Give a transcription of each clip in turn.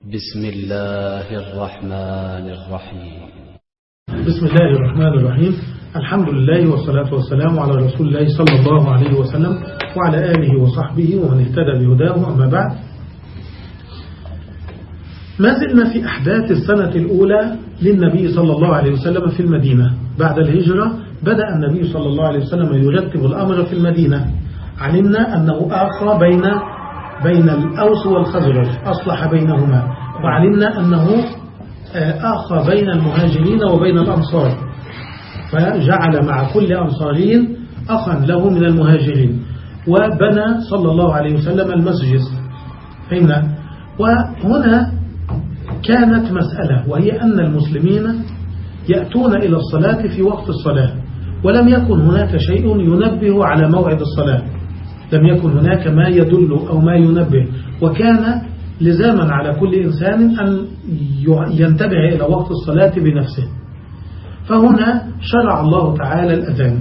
بسم الله الرحمن الرحيم. بسم الله الرحمن الرحيم. الحمد لله والصلاة والسلام على رسول الله صلى الله عليه وسلم وعلى آله وصحبه ومن اهتدى بهداه. أما بعد ما زلنا في أحداث السنة الأولى للنبي صلى الله عليه وسلم في المدينة. بعد الهجرة بدأ النبي صلى الله عليه وسلم يرتب الأمر في المدينة. علمنا أنه آخى بين بين الأوس والخزرج أصلح بينهما. وعلمنا أنه آخى بين المهاجرين وبين الأنصار. فجعل مع كل أنصاري أخا له من المهاجرين. وبنى صلى الله عليه وسلم المسجد. فهمنا؟ وهنا كانت مسألة وهي أن المسلمين يأتون إلى الصلاة في وقت الصلاة. ولم يكن هناك شيء ينبه على موعد الصلاة. لم يكن هناك ما يدل أو ما ينبه. وكان لزاما على كل إنسان أن ينتبه إلى وقت الصلاة بنفسه. فهنا شرع الله تعالى الأذان.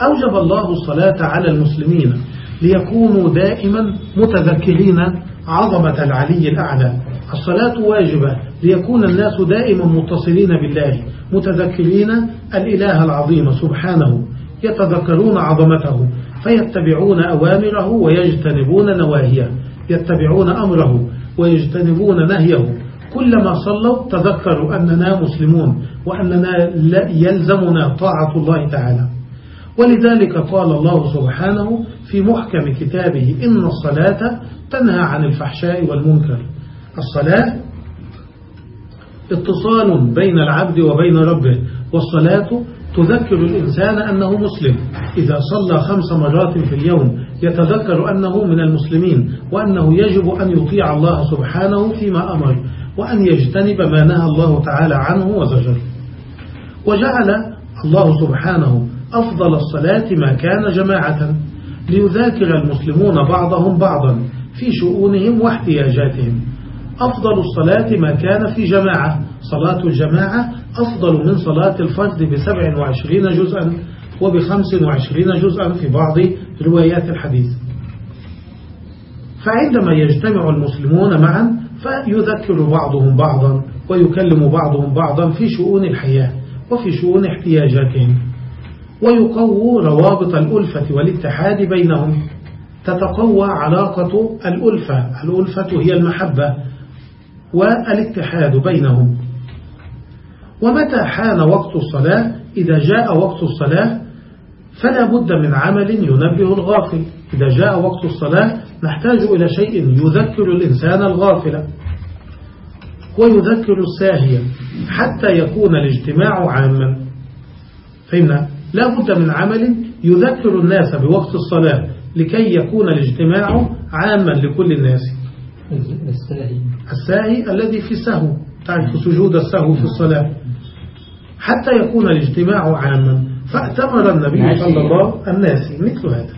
أوجب الله الصلاة على المسلمين ليكونوا دائما متذكرين عظمة العلي الأعلى. الصلاة واجبة ليكون الناس دائما متصلين بالله متذكرين الإله العظيم سبحانه يتذكرون عظمته. فيتبعون أوامره ويجتنبون نواهيه. يتبعون أمره ويجتنبون نهيه. كلما صلوا تذكروا أننا مسلمون وأننا يلزمنا طاعة الله تعالى. ولذلك قال الله سبحانه في محكم كتابه إن الصلاة تنهى عن الفحشاء والمنكر. الصلاة اتصال بين العبد وبين ربه والصلاة تذكر الإنسان أنه مسلم. إذا صلى خمس مرات في اليوم يتذكر أنه من المسلمين وأنه يجب أن يطيع الله سبحانه فيما أمر وأن يجتنب ما نهى الله تعالى عنه وزجر. وجعل الله سبحانه أفضل الصلاة ما كان جماعة ليذاكر المسلمون بعضهم بعضا في شؤونهم واحتياجاتهم. أفضل الصلاة ما كان في جماعة. صلاة الجماعة أفضل من صلاة الفرد بسبع وعشرين جزءا وبخمس وعشرين جزءا في بعض روايات الحديث. فعندما يجتمع المسلمون معا فيذكر بعضهم بعضا ويكلم بعضهم بعضا في شؤون الحياة وفي شؤون احتياجاتهم ويقووا روابط الألفة والاتحاد بينهم. تتقوى علاقة الألفة. الألفة هي المحبة. والاتحاد بينهم. ومتى حان وقت الصلاة؟ إذا جاء وقت الصلاة فلا بد من عمل ينبه الغافل. إذا جاء وقت الصلاة نحتاج إلى شيء يذكر الإنسان الغافل ويذكر الساهيا حتى يكون الاجتماع عاما. فهمنا؟ لا بد من عمل يذكر الناس بوقت الصلاة لكي يكون الاجتماع عاما لكل الناس. الساهي. الساهي الذي في السهو تعرف سجود السهو في الصلاة. حتى يكون الاجتماع عاما فأتمر النبي صلى الله الناس مثل هذا.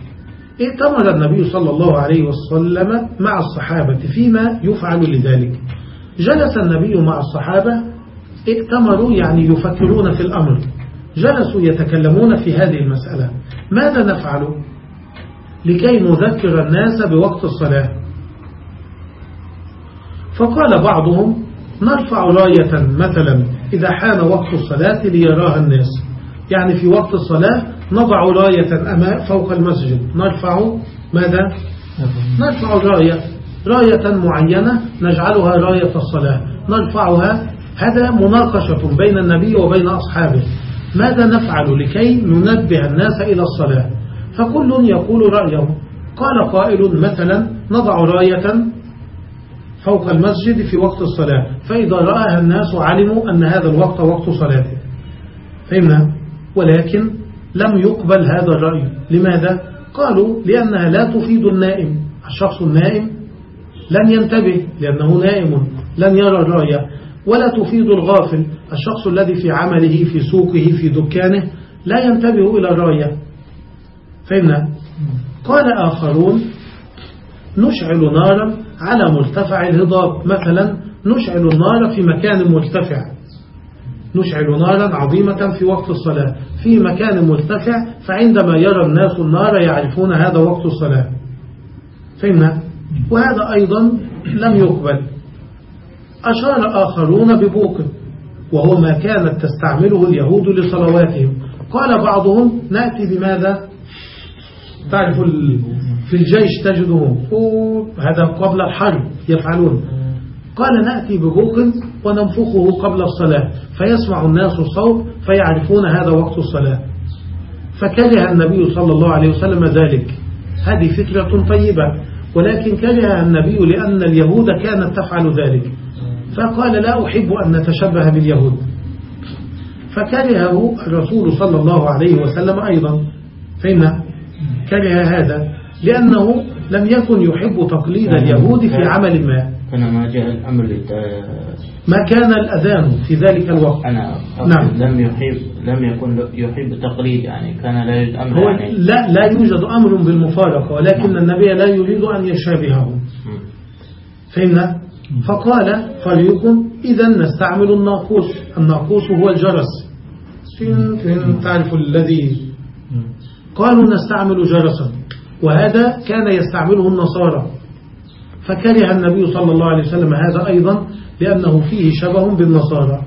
ائتمر النبي صلى الله عليه وسلم مع الصحابة فيما يفعل لذلك. جلس النبي مع الصحابة ائتمروا يعني يفكرون في الأمر. جلسوا يتكلمون في هذه المسألة. ماذا نفعل؟ لكي نذكر الناس بوقت الصلاة. فقال بعضهم نرفع راية مثلا إذا حان وقت الصلاة ليراها الناس. يعني في وقت الصلاة نضع راية أمام فوق المسجد. نرفع ماذا؟ نرفع راية راية معينة نجعلها راية الصلاة. نرفعها. هذا مناقشة بين النبي وبين أصحابه. ماذا نفعل لكي ننبه الناس إلى الصلاة؟ فكل يقول رأيه. قال قائل مثلا نضع راية فوق المسجد في وقت الصلاة. فإذا رآها الناس علموا أن هذا الوقت وقت صلاة فهمنا؟ ولكن لم يقبل هذا الرأي. لماذا؟ قالوا لأنها لا تفيد النائم. الشخص النائم لن ينتبه لأنه نائم لن يرى الراية ولا تفيد الغافل. الشخص الذي في عمله في سوقه في دكانه لا ينتبه إلى الراية فهمنا؟ قال آخرون نشعل نارا على مرتفع الهضاب. مثلا نشعل النار في مكان مرتفع. نشعل نارا عظيمة في وقت الصلاة. في مكان مرتفع فعندما يرى الناس النار يعرفون هذا وقت الصلاة. فهمنا؟ وهذا أيضا لم يقبل. أشار آخرون ببوق وهو ما كانت تستعمله اليهود لصلواتهم. قال بعضهم نأتي بماذا؟ تعرف في الجيش تجده هذا قبل الحرب يفعلون. قال نأتي ببوق وننفخه قبل الصلاة فيسمع الناس الصوت فيعرفون هذا وقت الصلاة. فكره النبي صلى الله عليه وسلم ذلك. هذه فكرة طيبة ولكن كره النبي لأن اليهود كانت تفعل ذلك. فقال لا أحب أن نتشبه باليهود. فكرهه الرسول صلى الله عليه وسلم أيضا. فإن كره هذا لأنه لم يكن يحب تقليد اليهود في عمل ما. كان ما جاء الأمر ما كان الأذان في ذلك الوقت. أنا نعم. لم يحب لم يكن يحب تقليد يعني كان لا يريد أمر هو يعني لا لا يوجد أمر بالمفارقة ولكن النبي لا يريد أن يشابهه. فهمنا فقال فريق إذا نستعمل الناقوس. الناقوس هو الجرس. فين فين تعرف الذي. قالوا نستعمل جرسا. وهذا كان يستعمله النصارى. فكره النبي صلى الله عليه وسلم هذا أيضا لأنه فيه شبه بالنصارى.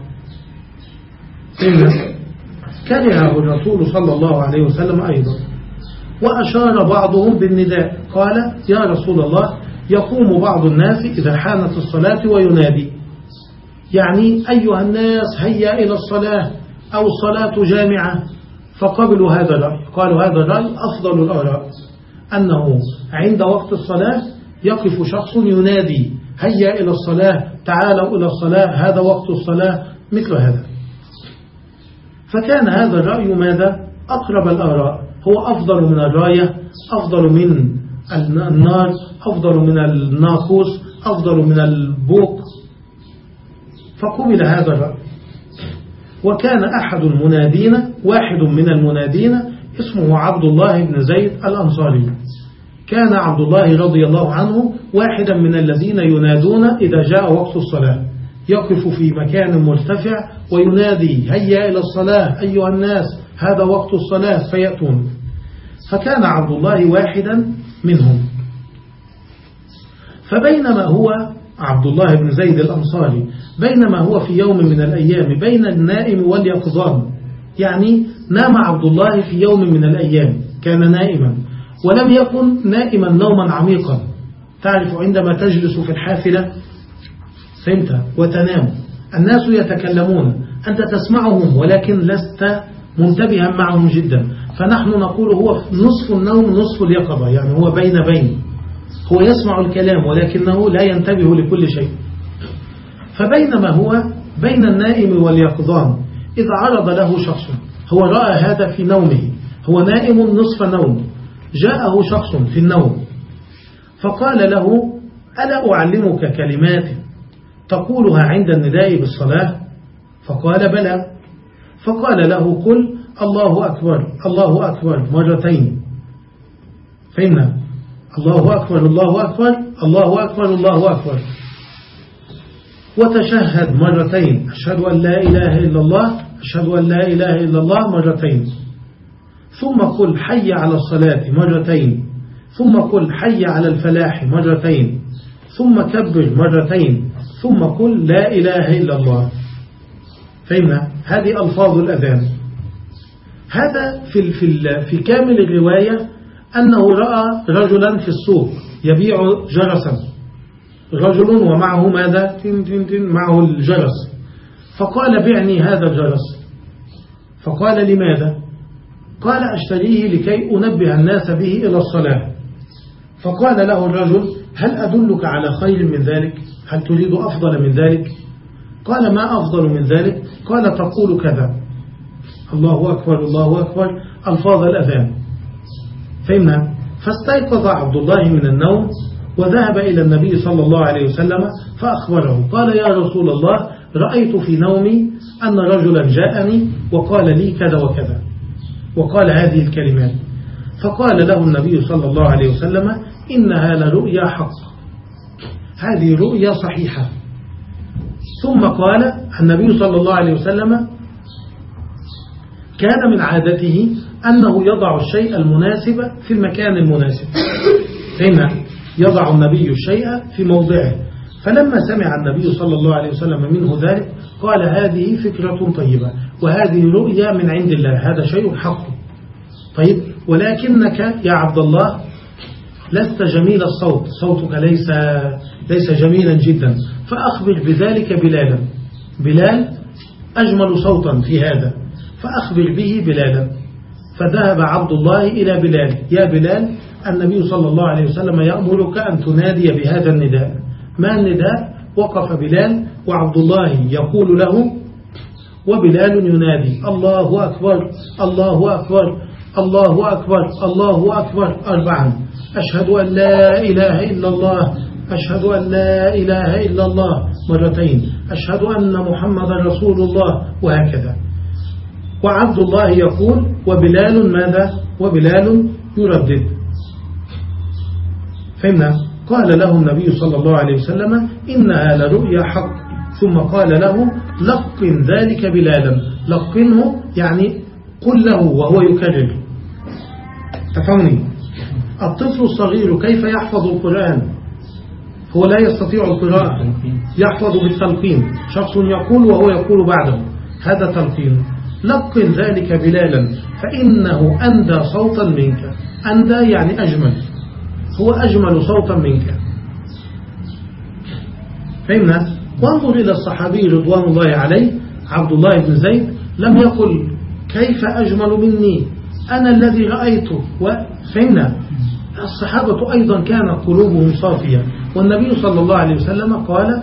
كرهه الرسول صلى الله عليه وسلم أيضا. وأشار بعضهم بالنداء. قال يا رسول الله يقوم بعض الناس إذا حانت الصلاة وينادي. يعني أيها الناس هيا إلى الصلاة أو الصلاة جامعة. فقبلوا هذا الرأي. قالوا هذا الرأي أفضل الآراء. أنه عند وقت الصلاة يقف شخص ينادي هيا إلى الصلاة تعالوا إلى الصلاة هذا وقت الصلاة. مثل هذا. فكان هذا الرأي ماذا؟ أقرب الآراء. هو أفضل من الراية أفضل من النار أفضل من الناقوس أفضل من البوق. فقبل هذا الرأي. وكان أحد المنادين واحد من المنادين اسمه عبد الله بن زيد الأنصاري. كان عبد الله رضي الله عنه واحدا من الذين ينادون إذا جاء وقت الصلاة. يقف في مكان مرتفع وينادي هيا إلى الصلاة أيها الناس هذا وقت الصلاة فيأتون. فكان عبد الله واحدا منهم. فبينما هو عبد الله بن زيد الأنصاري بينما هو في يوم من الأيام بين النائم واليقظان يعني نام عبد الله في يوم من الأيام كان نائما ولم يكن نائما نوما عميقا. تعرف عندما تجلس في الحافلة فهمت وتنام. الناس يتكلمون أنت تسمعهم ولكن لست منتبها معهم جدا. فنحن نقول هو نصف النوم نصف اليقظة يعني هو بين بين. هو يسمع الكلام ولكنه لا ينتبه لكل شيء. فبينما هو بين النائم واليقظان إذ عرض له شخص. هو رأى هذا في نومه. هو نائم نصف نوم. جاءه شخص في النوم. فقال له ألا أعلمك كلمات تقولها عند النداء بالصلاة؟ فقال بلى. فقال له قل الله أكبر الله أكبر مرتين. فهمنا الله أكبر الله أكبر الله أكبر الله أكبر. وتشهد مرتين. أشهد أن لا إله إلا الله أشهد أن لا إله إلا الله مرتين ثم قل حي على الصلاة مرتين ثم قل حي على الفلاح مرتين ثم كبر مرتين ثم قل لا إله إلا الله فهمنا هذه ألفاظ الأذان هذا في في في كامل الرواية أنه رأى رجلا في السوق يبيع جرسا رجل ومعه ماذا تن تن تن معه الجرس فقال بعني هذا الجرس. فقال لماذا؟ قال أشتريه لكي أنبه الناس به إلى الصلاة. فقال له الرجل هل أدلك على خير من ذلك؟ هل تريد أفضل من ذلك؟ قال ما أفضل من ذلك؟ قال تقول كذا. الله أكبر الله أكبر. ألفاظ الأذان. فهمنا فاستيقظ عبد الله من النوم وذهب إلى النبي صلى الله عليه وسلم فأخبره. قال يا رسول الله رأيت في نومي أن رجلا جاءني وقال لي كذا وكذا وقال هذه الكلمات فقال له النبي صلى الله عليه وسلم إنها لرؤيا حق. هذه رؤيا صحيحة. ثم قال النبي صلى الله عليه وسلم كان من عادته أنه يضع الشيء المناسب في المكان المناسب. هنا يضع النبي الشيء في موضعه. فلما سمع النبي صلى الله عليه وسلم منه ذلك قال هذه فكرة طيبة وهذه رؤيا من عند الله هذا شيء حق. طيب ولكنك يا عبد الله لست جميل الصوت صوتك ليس ليس جميلا جدا. فأخبر بذلك بلالا. بلال أجمل صوتا في هذا. فأخبر به بلالا. فذهب عبد الله إلى بلال. يا بلال النبي صلى الله عليه وسلم يأمرك أن تنادي بهذا النداء. ما النداء؟ وقف بلال وعبد الله يقول له وبلال ينادي الله أكبر الله أكبر الله أكبر الله أكبر. أربعا أشهد أن لا إله إلا الله أشهد أن لا إله إلا الله. مرتين أشهد أن محمد رسول الله. وهكذا. وعبد الله يقول وبلال ماذا؟ وبلال يردد. فهمنا؟ قال له النبي صلى الله عليه وسلم إنها لرؤيا حق. ثم قال له لقن ذلك بلالا. لقنه يعني قل له وهو يكرر. تفهمني؟ الطفل الصغير كيف يحفظ القرآن؟ هو لا يستطيع القراءة. يحفظ بالتلقين. شخص يقول وهو يقول بعده. هذا تلقين. لقن ذلك بلالا فإنه أندى صوتا منك. أندى يعني أجمل. هو أجمل صوتا منك. فهمنا؟ وانظر إلى الصحابي رضوان الله عليه عبد الله بن زيد لم يقل كيف أجمل مني؟ أنا الذي رأيته وفهمنا الصحابة أيضا كانت قلوبهم صافية. والنبي صلى الله عليه وسلم قال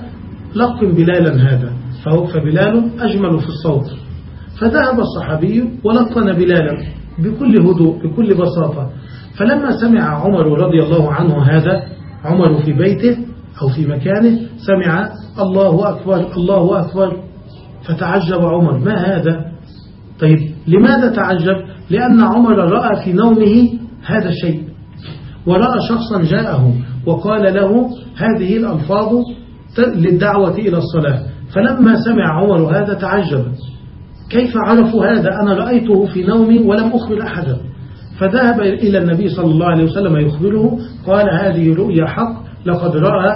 لقن بلالا هذا فبلال أجمل في الصوت. فذهب الصحابي ولقن بلالا بكل هدوء بكل بساطة. فلما سمع عمر رضي الله عنه هذا عمر في بيته أو في مكانه سمع الله أكبر الله أكبر فتعجب عمر. ما هذا؟ طيب لماذا تعجب؟ لأن عمر رأى في نومه هذا الشيء ورأى شخصا جاءه وقال له هذه الألفاظ للدعوة إلى الصلاة. فلما سمع عمر هذا تعجب. كيف عرفوا هذا؟ أنا رأيته في نومي ولم أخبر أحدا. فذهب إلى النبي صلى الله عليه وسلم يخبره قال هذه رؤيا حق لقد رأى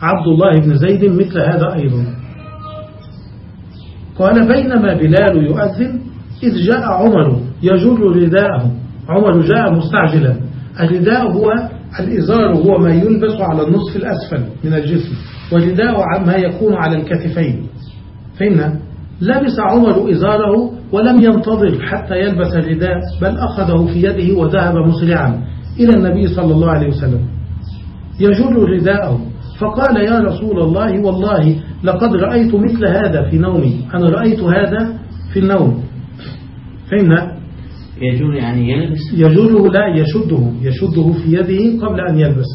عبد الله بن زيد مثل هذا أيضا. قال بينما بلال يؤذن إذ جاء عمر يجر رداءه. عمر جاء مستعجلا. الرداء هو الإزار هو ما يلبس على النصف الأسفل من الجسم والرداء ما يكون على الكتفين. فهمنا لبس عمر إزاره ولم ينتظر حتى يلبس الرداء بل أخذه في يده وذهب مسرعا إلى النبي صلى الله عليه وسلم. يجر رداءه فقال يا رسول الله والله لقد رأيت مثل هذا في نومي. أنا رأيت هذا في النوم. فهمنا يجر يعني يلبس؟ يجره لا يشده يشده في يده قبل أن يلبس.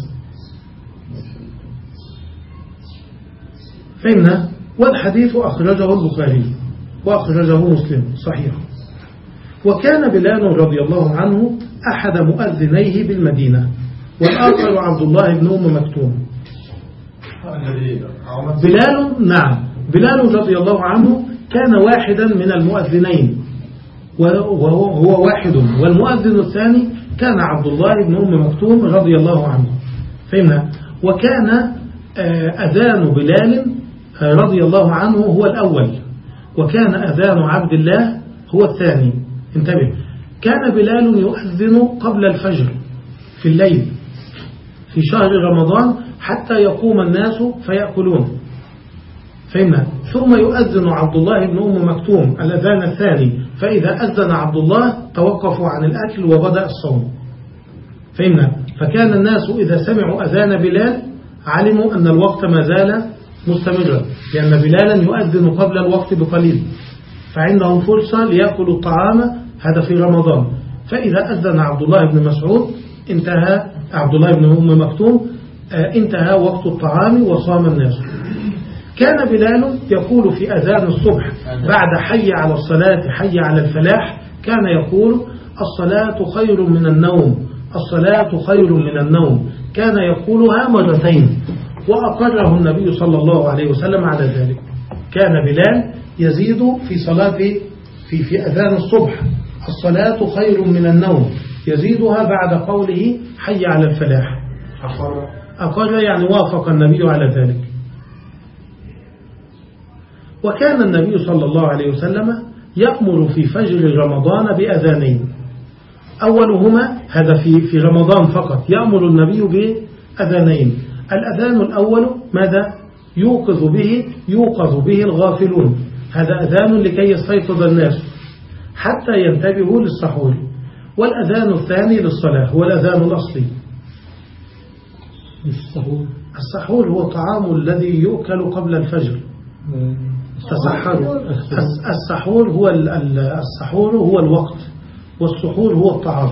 فهمنا والحديث أخرجه البخاري. وأخرجه مسلم صحيح. وكان بلال رضي الله عنه أحد مؤذنيه بالمدينة والآخر عبد الله بن أم مكتوم. بلال نعم. بلال رضي الله عنه كان واحدا من المؤذنين وهو واحد. والمؤذن الثاني كان عبد الله بن أم مكتوم رضي الله عنه. فهمنا؟ وكان آه، أذان بلال آه، رضي الله عنه هو الأول. وكان أذان عبد الله هو الثاني. انتبه. كان بلال يؤذن قبل الفجر في الليل في شهر رمضان حتى يقوم الناس فيأكلون. فهمنا؟ ثم يؤذن عبد الله بن أم مكتوم الأذان الثاني. فإذا أذن عبد الله توقفوا عن الأكل وبدأ الصوم. فهمنا؟ فكان الناس إذا سمعوا أذان بلال علموا أن الوقت ما زال مستمرا لأن بلالا يؤذن قبل الوقت بقليل. فعندهم فرصة ليأكلوا الطعام هذا في رمضان. فإذا أذن عبد الله بن مسعود انتهى عبد الله بن أم مكتوم آه، انتهى وقت الطعام وصام الناس. كان بلال يقول في أذان الصبح بعد حي على الصلاة حي على الفلاح كان يقول الصلاة خير من النوم. الصلاة خير من النوم. كان يقولها مرتين. وأقره النبي صلى الله عليه وسلم على ذلك. كان بلال يزيد في صلاة في في أذان الصبح. الصلاة خير من النوم. يزيدها بعد قوله حي على الفلاح. أقر يعني وافق النبي على ذلك. وكان النبي صلى الله عليه وسلم يأمر في فجر رمضان بأذانين. أولهما هذا في في رمضان فقط يأمر النبي بأذانين. الأذان الأول ماذا؟ يوقظ به يوقظ به الغافلون. هذا أذان لكي يستيقظ الناس حتى ينتبهوا للسحور. والأذان الثاني للصلاة هو الأذان الأصلي. السحور السحور هو الطعام الذي يؤكل قبل الفجر. تسحروا الس- السحور هو ال- ال- السحور هو الوقت والسحور هو الطعام.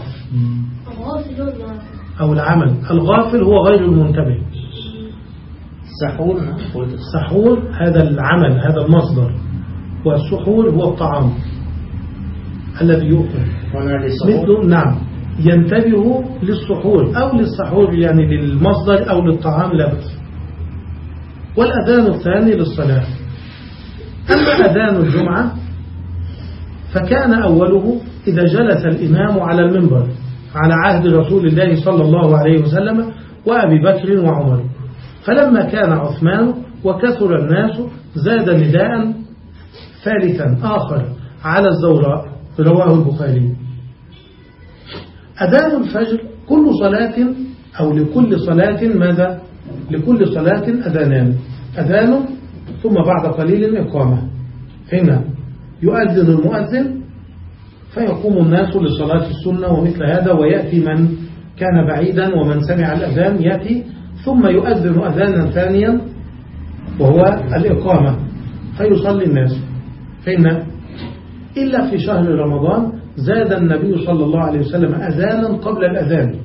أو العمل. الغافل هو غير المنتبه. سحور قلت السحور هذا العمل هذا المصدر. والسحور هو الطعام الذي يؤكل. مثل نعم. ينتبه للسحور أو للسحور يعني للمصدر أو للطعام لا بأس. والأذان الثاني للصلاة. أما أذان الجمعة فكان أوله إذا جلس الإمام على المنبر على عهد رسول الله صلى الله عليه وسلم وأبي بكر وعمر. فلما كان عثمان وكثر الناس زاد نداء ثالثا آخر على الزوراء رواه البخاري. أذان الفجر كل صلاة أو لكل صلاة ماذا؟ لكل صلاة أذانان. أذان ثم بعد قليل إقامة. هنا يؤذن المؤذن فيقوم الناس لصلاة السنة ومثل هذا ويأتي من كان بعيدا ومن سمع الأذان يأتي ثم يؤذن أذانا ثانيا وهو الإقامة. فيصلي الناس. فإن إلا في شهر رمضان زاد النبي صلى الله عليه وسلم أذانا قبل الأذان.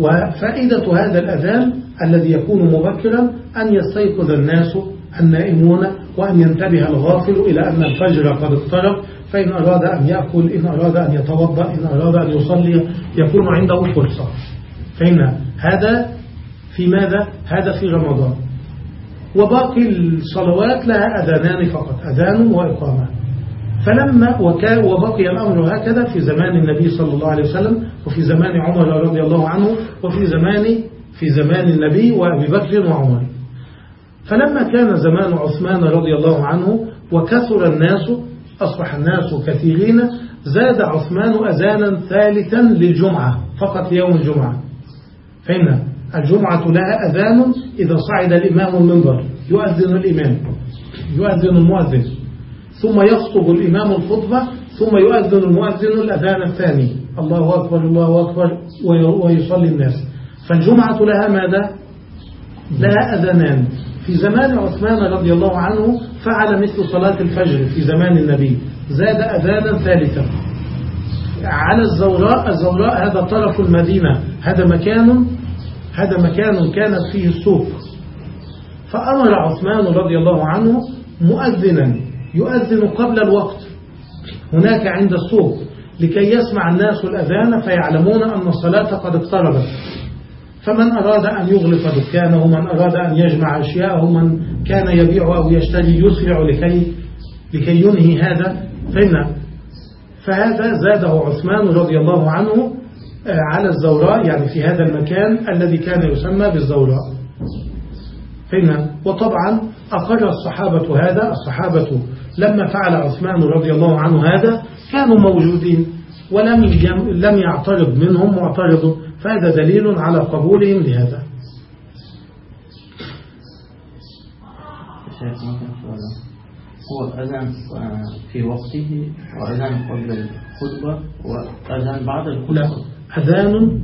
وفائدة هذا الأذان الذي يكون مبكرا أن يستيقظ الناس النائمون وأن ينتبه الغافل إلى أن الفجر قد اقترب فإن أراد أن يأكل إن أراد أن يتوضأ إن أراد أن يصلي يكون عنده فرصة. فإن هذا في ماذا؟ هذا في رمضان. وباقي الصلوات لها أذانان فقط أذان وإقامة. فلما وكان وبقي الأمر هكذا في زمان النبي صلى الله عليه وسلم وفي زمان عمر رضي الله عنه وفي زمان في زمان النبي وأبي بكر وعمر. فلما كان زمان عثمان رضي الله عنه وكثر الناس أصبح الناس كثيرين زاد عثمان أذانا ثالثا للجمعة فقط ليوم الجمعة. فإن الجمعة لها أذان إذا صعد الإمام المنبر. يؤذن الإمام. يؤذن المؤذن. ثم يخطب الإمام الخطبة ثم يؤذن المؤذن الأذان الثاني. الله أكبر الله أكبر ويصلي الناس. فالجمعة لها ماذا؟ لها أذانان. في زمان عثمان رضي الله عنه فعل مثل صلاة الفجر في زمان النبي. زاد أذانا ثالثا. على الزوراء الزوراء هذا طرف المدينة. هذا مكان هذا مكان كانت فيه السوق. فأمر عثمان رضي الله عنه مؤذنا يؤذن قبل الوقت. هناك عند السوق لكي يسمع الناس الأذان فيعلمون أن الصلاة قد اقتربت. فمن أراد أن يغلق دكانه من أراد أن يجمع أشياءه من كان يبيع أو يشتري يسرع لكي, لكي ينهي هذا فإن فهذا زاده عثمان رضي الله عنه على الزوراء يعني في هذا المكان الذي كان يسمى بالزوراء. فإن وطبعا أقر الصحابة هذا الصحابة لما فعل عثمان رضي الله عنه هذا كانوا موجودين ولم لم يعترض منهم معترض فهذا دليل على قبولهم لهذا. هو أذان في وقته وأذان قبل الخطبة وأذان بعد الخطبة. أذان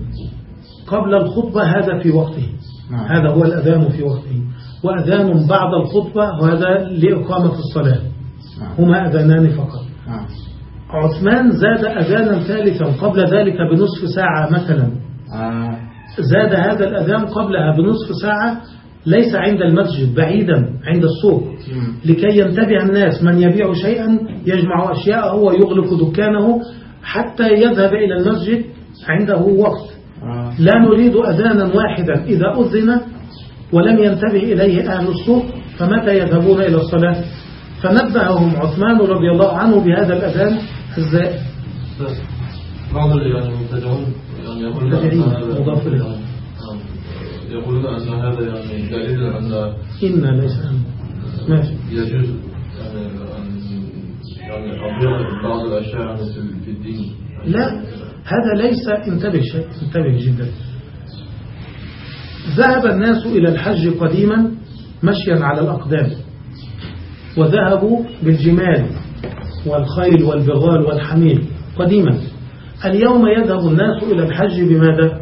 قبل الخطبة هذا في وقته نعم. هذا هو الأذان في وقته وأذان بعد الخطبة وهذا لإقامة الصلاة نعم. هما أذانان فقط نعم عثمان زاد أذانا ثالثا قبل ذلك بنصف ساعة مثلا آه. زاد هذا الأذان قبلها بنصف ساعة ليس عند المسجد بعيدا عند السوق. لكي ينتبه الناس من يبيع شيئا يجمع أشياءه ويغلق دكانه حتى يذهب إلى المسجد عنده وقت. آه. لا نريد أذانا واحدا. إذا أذن ولم ينتبه إليه أهل السوق فمتى يذهبون إلى الصلاة؟ فنبههم عثمان رضي الله عنه بهذا الأذان الزائد. بعض اللي يعني المبتدعون يعني يقولون. نعم. يقولون أن هذا يعني دليل أن إن ليس ماشي. يجوز يعني أن يعني بعض الأشياء في الدين. لا. هذا ليس انتبه شيء انتبه جدا. ذهب الناس إلى الحج قديما مشيا على الأقدام. وذهبوا بالجمال والخيل والبغال والحمير قديما. اليوم يذهب الناس إلى الحج بماذا؟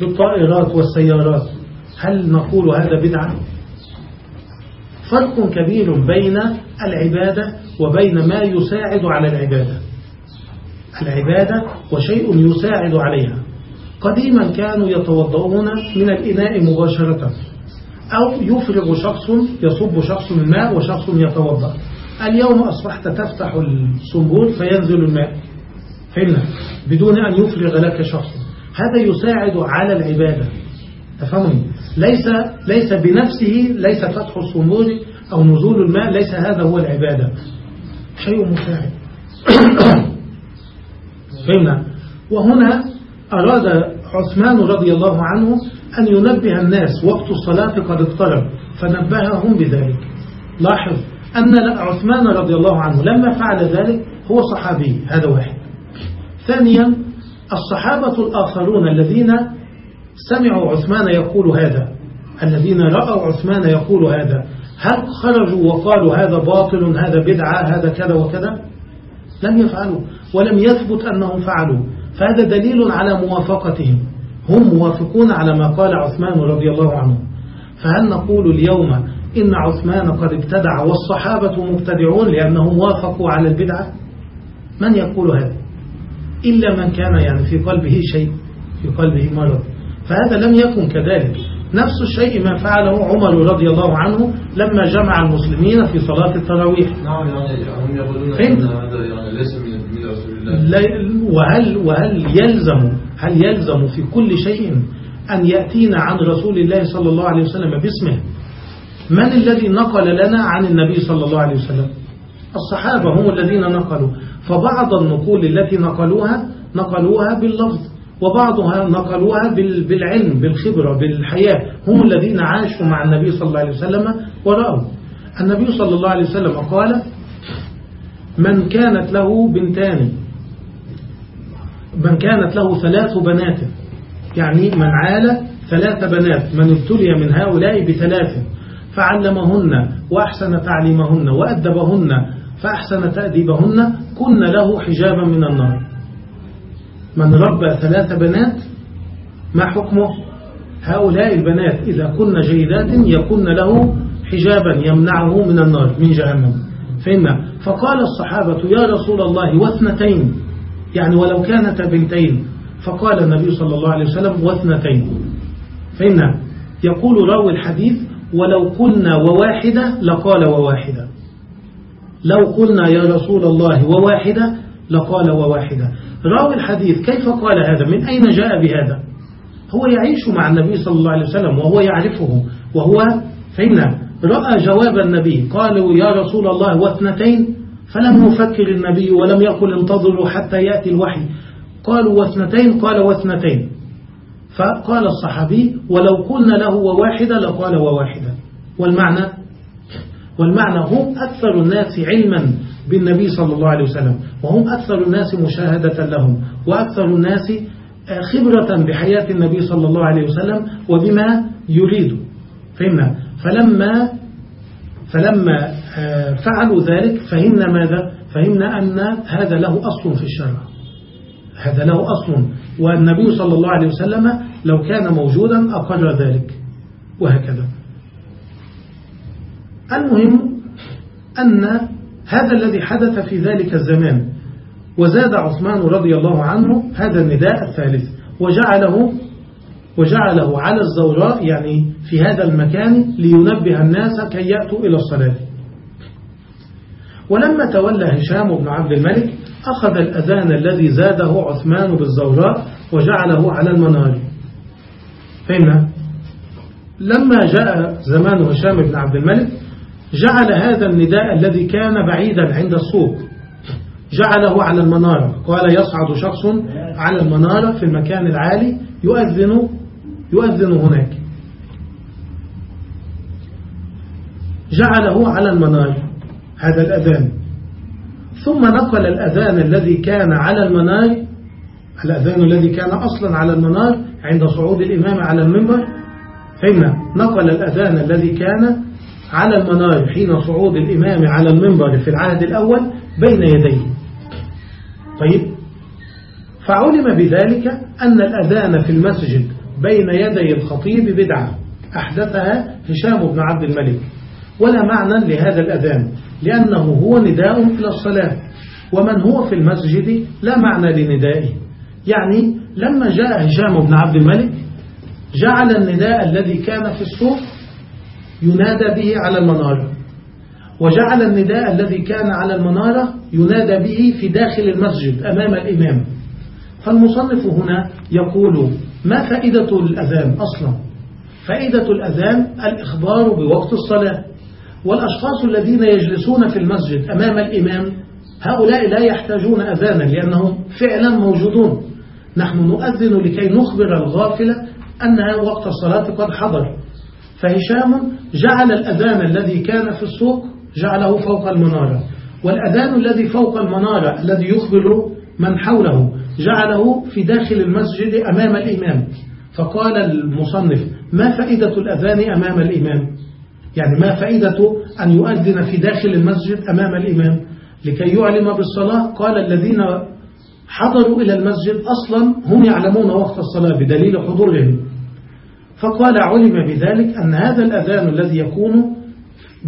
بالطائرات والسيارات. هل نقول هذا بدعة؟ فرق كبير بين العبادة وبين ما يساعد على العبادة. العبادة وشيء يساعد عليها. قديما كانوا يتوضؤون من الإناء مباشرة. أو يفرغ شخص يصب شخص الماء وشخص يتوضأ. اليوم أصبحت تفتح الصنبور فينزل الماء. فهمنا بدون أن يفرغ لك شخص. هذا يساعد على العبادة. تفهمني؟ ليس ليس بنفسه ليس فتح الصنبور أو نزول الماء ليس هذا هو العبادة. شيء مساعد. فهمنا وهنا أراد عثمان رضي الله عنه أن ينبه الناس وقت الصلاة قد اقترب فنبههم بذلك. لاحظ أن عثمان رضي الله عنه لما فعل ذلك هو صحابي هذا واحد. ثانيا الصحابة الآخرون الذين سمعوا عثمان يقول هذا الذين رأوا عثمان يقول هذا هل خرجوا وقالوا هذا باطل هذا بدعة هذا كذا وكذا؟ لم يفعلوا. ولم يثبت أنهم فعلوا. فهذا دليل على موافقتهم. هم موافقون على ما قال عثمان رضي الله عنه. فهل نقول اليوم إن عثمان قد ابتدع والصحابة مبتدعون لأنهم وافقوا على البدعة؟ من يقول هذا؟ إلا من كان يعني في قلبه شيء في قلبه مرض. فهذا لم يكن كذلك. نفس الشيء ما فعله عمر رضي الله عنه لما جمع المسلمين في صلاة التراويح. نعم يعني هم يقولون. أن هذا يعني ليس من وهل وهل يلزم هل يلزم في كل شيء أن يأتينا عن رسول الله صلى الله عليه وسلم باسمه؟ من الذي نقل لنا عن النبي صلى الله عليه وسلم؟ الصحابة هم الذين نقلوا. فبعض النقول التي نقلوها نقلوها باللفظ وبعضها نقلوها بال- بالعلم بالخبرة بالحياة. هم الذين عاشوا مع النبي صلى الله عليه وسلم ورأوا النبي صلى الله عليه وسلم قال من كانت له بنتان. من كانت له ثلاث بنات. يعني من عال ثلاث بنات. من ابتلي من هؤلاء بثلاث. فعلمهن وأحسن تعليمهن وأدبهن فأحسن تأديبهن كن له حجابا من النار. من ربى ثلاث بنات ما حكمه؟ هؤلاء البنات إذا كن جيدات يكن له حجابا يمنعه من النار من جهنم. فإن فقال الصحابة يا رسول الله واثنتين يعني ولو كانتا بنتين فقال النبي صلى الله عليه وسلم واثنتين. فإن يقول راوي الحديث ولو قلنا وواحدة لقال وواحدة. لو قلنا يا رسول الله وواحدة لقال وواحدة. راوي الحديث كيف قال هذا؟ من أين جاء بهذا؟ هو يعيش مع النبي صلى الله عليه وسلم وهو يعرفه وهو فإن رأى جواب النبي. قالوا يا رسول الله واثنتين فلم يفكر النبي ولم يقل انتظروا حتى يأتي الوحي. قالوا واثنتين قال واثنتين. فقال الصحابي ولو قلنا له وواحدة لقال وواحدة. والمعنى؟ والمعنى هم أكثر الناس علما بالنبي صلى الله عليه وسلم وهم أكثر الناس مشاهدة لهم وأكثر الناس خبرة بحياة النبي صلى الله عليه وسلم وبما يريد. فهمنا؟ فلما فلما فعلوا ذلك فهمنا ماذا؟ فهمنا أن هذا له أصل في الشرع. هذا له أصل. والنبي صلى الله عليه وسلم لو كان موجودا أقر ذلك وهكذا. المهم أن هذا الذي حدث في ذلك الزمان وزاد عثمان رضي الله عنه هذا النداء الثالث وجعله وجعله على الزوراء يعني في هذا المكان لينبه الناس كي يأتوا إلى الصلاة. ولما تولى هشام بن عبد الملك أخذ الأذان الذي زاده عثمان بالزوراء وجعله على المنار. فهمنا لما جاء زمان هشام بن عبد الملك جعل هذا النداء الذي كان بعيدا عند السوق جعله على المنارة قال يصعد شخص على المنارة في المكان العالي يؤذن يؤذن هناك. جعله على المنار هذا الأذان. ثم نقل الأذان الذي كان على المنار الأذان الذي كان أصلا على المنار عند صعود الإمام على المنبر. فإن نقل الأذان الذي كان على المنار حين صعود الإمام على المنبر في العهد الأول بين يديه. طيب. فعلم بذلك أن الأذان في المسجد بين يدي الخطيب بدعة. أحدثها هشام بن عبد الملك. ولا معنى لهذا الأذان لأنه هو نداء إلى الصلاة. ومن هو في المسجد لا معنى لندائه. يعني لما جاء هشام بن عبد الملك جعل النداء الذي كان في السوق ينادى به على المنارة. وجعل النداء الذي كان على المنارة ينادى به في داخل المسجد أمام الإمام. فالمصنف هنا يقول ما فائدة الأذان أصلا؟ فائدة الأذان الإخبار بوقت الصلاة. والأشخاص الذين يجلسون في المسجد أمام الإمام هؤلاء لا يحتاجون أذانا لأنهم فعلا موجودون. نحن نؤذن لكي نخبر الغافل أن وقت الصلاة قد حضر. فهشام جعل الأذان الذي كان في السوق جعله فوق المنارة. والأذان الذي فوق المنارة الذي يخبر من حوله جعله في داخل المسجد أمام الإمام. فقال المصنف ما فائدة الأذان أمام الإمام؟ يعني ما فائدة أن يؤذن في داخل المسجد أمام الإمام؟ لكي يعلم بالصلاة. قال الذين حضروا إلى المسجد أصلا هم يعلمون وقت الصلاة بدليل حضورهم. فقال علم بذلك أن هذا الأذان الذي يكون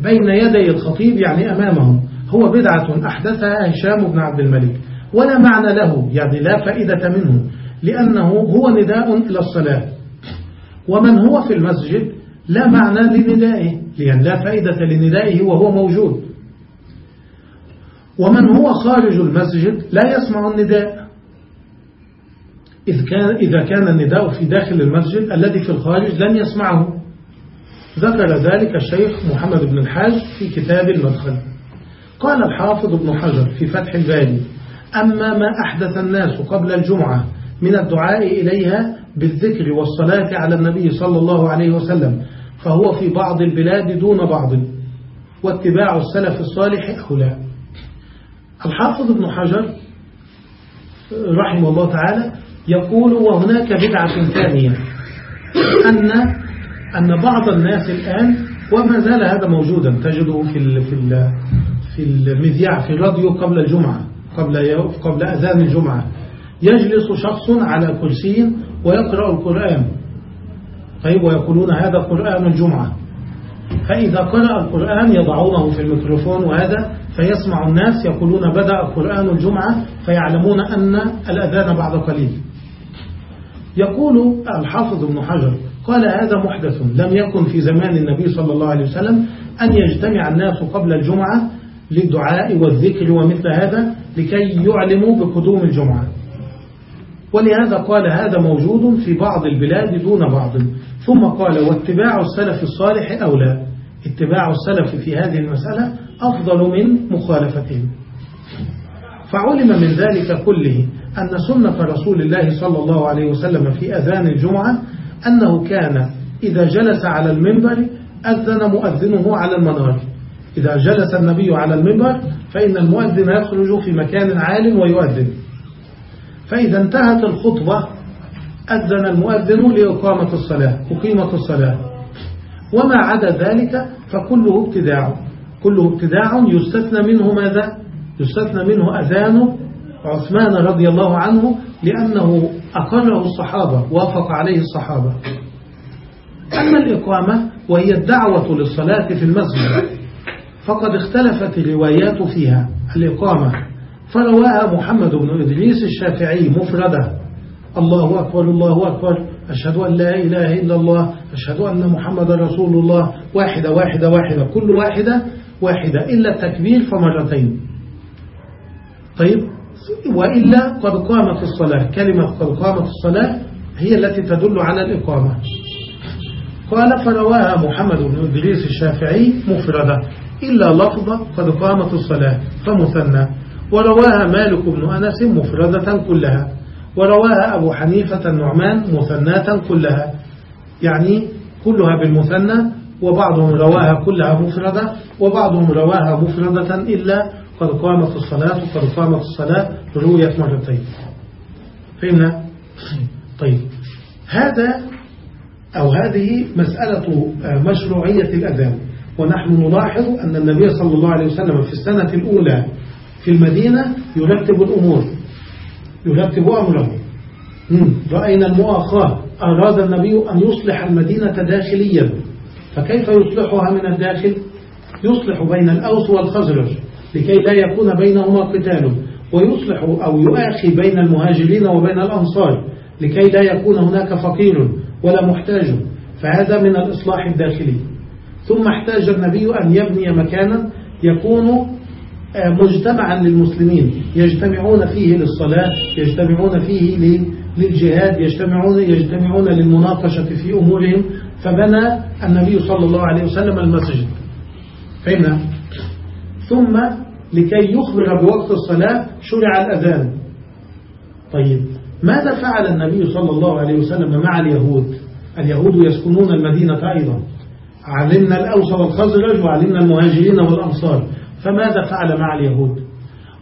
بين يدي الخطيب يعني أمامه هو بدعة أحدثها هشام بن عبد الملك. ولا معنى له. يعني لا فائدة منه لأنه هو نداء إلى الصلاة. ومن هو في المسجد لا معنى لندائه لأن لا فائدة لندائه وهو موجود. ومن هو خارج المسجد لا يسمع النداء. إذ كان إذا كان النداء في داخل المسجد الذي في الخارج لن يسمعه. ذكر ذلك الشيخ محمد بن الحاج في كتاب المدخل. قال الحافظ ابن حجر في فتح الباري أما ما أحدث الناس قبل الجمعة من الدعاء إليها بالذكر والصلاة على النبي صلى الله عليه وسلم فهو في بعض البلاد دون بعض واتباع السلف الصالح أولى الحافظ ابن حجر رحمه الله تعالى يقول وهناك بدعة ثانية أن أن بعض الناس الآن وما زال هذا موجودا تجده في في في المذياع في الراديو قبل الجمعة قبل قبل أذان الجمعة. يجلس شخص على كرسي ويقرأ القرآن. طيب ويقولون هذا قرآن الجمعة. فإذا قرأ القرآن يضعونه في الميكروفون وهذا فيسمع الناس يقولون بدأ قرآن الجمعة فيعلمون أن الأذان بعد قليل. يقول الحافظ ابن حجر قال هذا محدث لم يكن في زمان النبي صلى الله عليه وسلم أن يجتمع الناس قبل الجمعة للدعاء والذكر ومثل هذا لكي يعلموا بقدوم الجمعة. ولهذا قال هذا موجود في بعض البلاد دون بعض. ثم قال واتباع السلف الصالح أولى اتباع السلف في هذه المسألة أفضل من مخالفتهم. فعلم من ذلك كله أن سنة رسول الله صلى الله عليه وسلم في أذان الجمعة أنه كان إذا جلس على المنبر أذن مؤذنه على المنار. إذا جلس النبي على المنبر فإن المؤذن يخرج في مكان عال ويؤذن. فإذا انتهت الخطبة أذن المؤذن لإقامة الصلاة أقيمة الصلاة. وما عدا ذلك فكله ابتداع. كله ابتداع يستثنى منه ماذا؟ يستثنى منه أذان عثمان رضي الله عنه لأنه أقره الصحابة وافق عليه الصحابة. أما الإقامة وهي الدعوة للصلاة في المسجد. فقد اختلفت الروايات فيها. الإقامة. فرواها محمد بن إدريس الشافعي مفردة. الله أكبر الله أكبر. أشهد أن لا إله إلا الله. أشهد أن محمد رسول الله. واحدة واحدة واحدة. كل واحدة واحدة. إلا التكبير فمرتين. طيب. وإلا قد قامت الصلاة. كلمة قد قامت الصلاة هي التي تدل على الإقامة. قال فرواها محمد بن إدريس الشافعي مفردة. إلا لفظة قد قامت الصلاة فمثنى. ورواها مالك بن أنس مفردة كلها. ورواها أبو حنيفة النعمان مثناة كلها. يعني كلها بالمثنى وبعضهم رواها كلها مفردة وبعضهم رواها مفردة إلا قد قامت الصلاة وقد قامت الصلاة رويت مرتين. فهمنا؟ طيب. هذا أو هذه مسألة مشروعية الأذان ونحن نلاحظ أن النبي صلى الله عليه وسلم في السنة الأولى في المدينة يرتب الأمور. يرتب أمره. رأينا المؤاخاة. أراد النبي أن يصلح المدينة داخليا. فكيف يصلحها من الداخل؟ يصلح بين الأوس والخزرج لكي لا يكون بينهما قتال. ويصلح أو يؤاخي بين المهاجرين وبين الأنصار لكي لا يكون هناك فقير ولا محتاج. فهذا من الإصلاح الداخلي. ثم احتاج النبي أن يبني مكانا يكون مجتمعا للمسلمين. يجتمعون فيه للصلاة يجتمعون فيه للجهاد يجتمعون, يجتمعون للمناقشة في أمورهم. فبنى النبي صلى الله عليه وسلم المسجد. فهمنا؟ ثم لكي يخبر بوقت الصلاة شرع الأذان. طيب ماذا فعل النبي صلى الله عليه وسلم مع اليهود؟ اليهود يسكنون المدينة أيضا. علمنا الأوس والخزرج وعلمنا المهاجرين والأنصار. فماذا فعل مع اليهود؟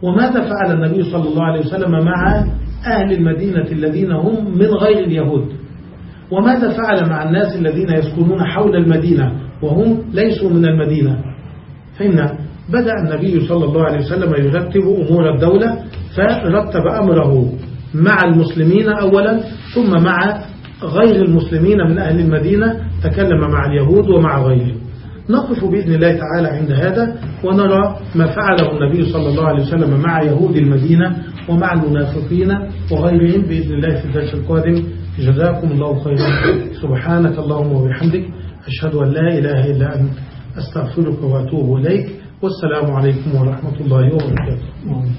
وماذا فعل النبي صلى الله عليه وسلم مع أهل المدينة الذين هم من غير اليهود؟ وماذا فعل مع الناس الذين يسكنون حول المدينة وهم ليسوا من المدينة؟ فإن بدأ النبي صلى الله عليه وسلم يرتب أمور الدولة فرتب أمره مع المسلمين أولا ثم مع غير المسلمين من أهل المدينة تكلم مع اليهود ومع غيرهم. نقف بإذن الله تعالى عند هذا ونرى ما فعله النبي صلى الله عليه وسلم مع يهود المدينة ومع المنافقين وغيرهم بإذن الله في الدرس القادم. جزاكم الله خيرا. سبحانك اللهم وبحمدك. أشهد أن لا إله إلا أنت. أستغفرك وأتوب إليك. والسلام عليكم ورحمة الله وبركاته.